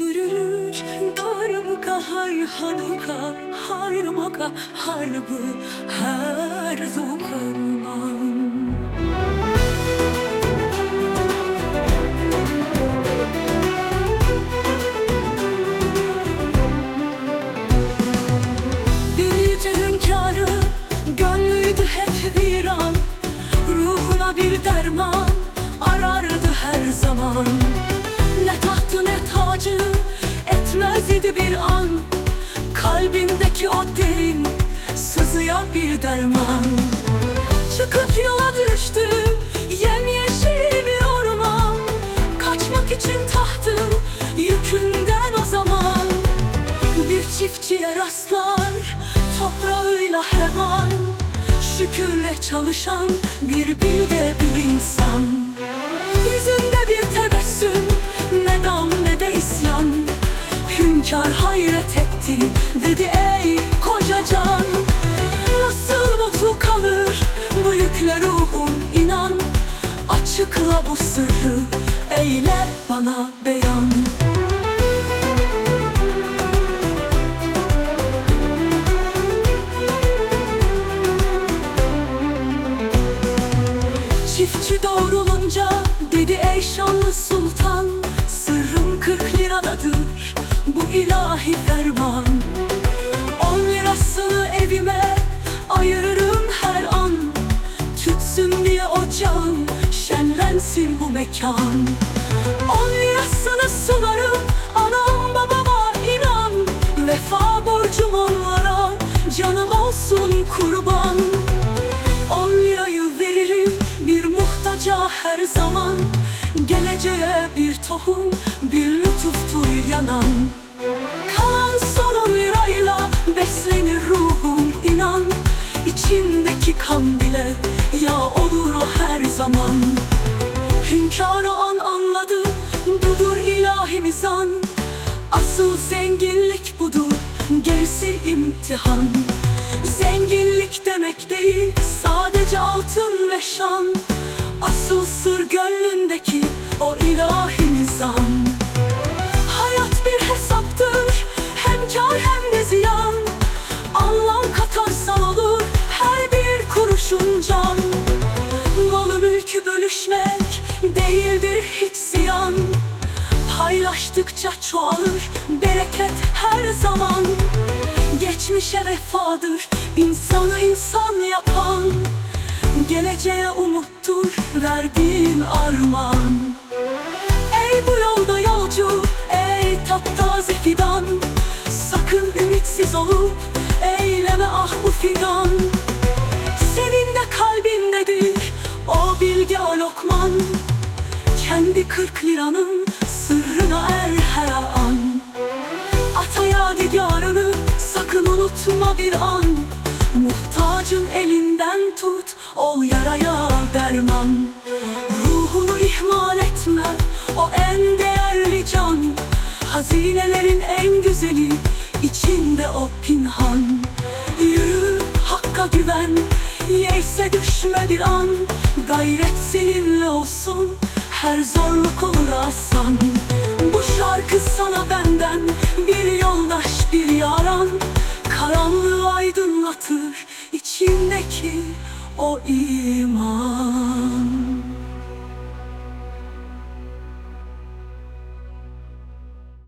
Dürür darbuka hay hanuka Hayrımaka harbı her zukarman bir derman Arardı her zaman İdi bir an Kalbindeki o derin Sızıya bir derman. Çıkıp yola düştü Yemyeşil bir orman. Kaçmak için tahtı Yükünden o zaman. Bir çiftçiye rastlar Toprağıyla her an Şükürle çalışan bir bilge bir insan. Yüzünde Hünkâr hayret etti Dedi ey kocacan Nasıl mutlu kalır Bu yükle ruhum inan? Açıkla bu sırrı Eyle bana beyan. Çiftçi doğrulunca dedi ey şanlı sultan. Sırrım kırk liradadır bu ilahi ferman. On lirasını evime ayırırım her an. Tütsün diye ocağım şenlensin bu mekan. On lirasını sularım anam babama inan. Vefa borcum onlara canım olsun kurban. On lirayı veririm bir muhtaca her zaman Geleceğe bir tohum bir lütuftur yanan. Kalan son on lirayla beslenir ruhum inan. İçindeki kan bile yağ olur o her zaman. Hünkâr o an anladı budur ilahi mizan. Asıl zenginlik budur gerisi imtihan. Zenginlik demek değil sadece altın ve şan Asıl sır gönlündeki o ilahi nizam. Hayat bir hesaptır hem kar hem de ziyan. Anlam katarsan olur her bir kuruşun can. Malı mülkü bölüşmek değildir hiç ziyan. Paylaştıkça çoğalır bereket her zaman. Geçmişe vefadır insanı insan yapan. Geleceğe umuttur verdiğin armağan. Ey bu yolda yolcu, ey taptaze fidan Sakın ümitsiz olup eyleme ah bu figan Senin de kalbindedir o bilge o lokman Kendi kırk liranın sırrına er her an. Ataya digarını sakın unutma bir an. Muhtacın elinden tut ol yaraya Hazinelerin en güzeli içinde o pinhan. Yürü hakka güven yeyse düşme bir an. Gayret seninle olsun her zorluk olur asan Bu şarkı sana benden bir yoldaş bir yaran. Karanlığı aydınlatır içindeki o iman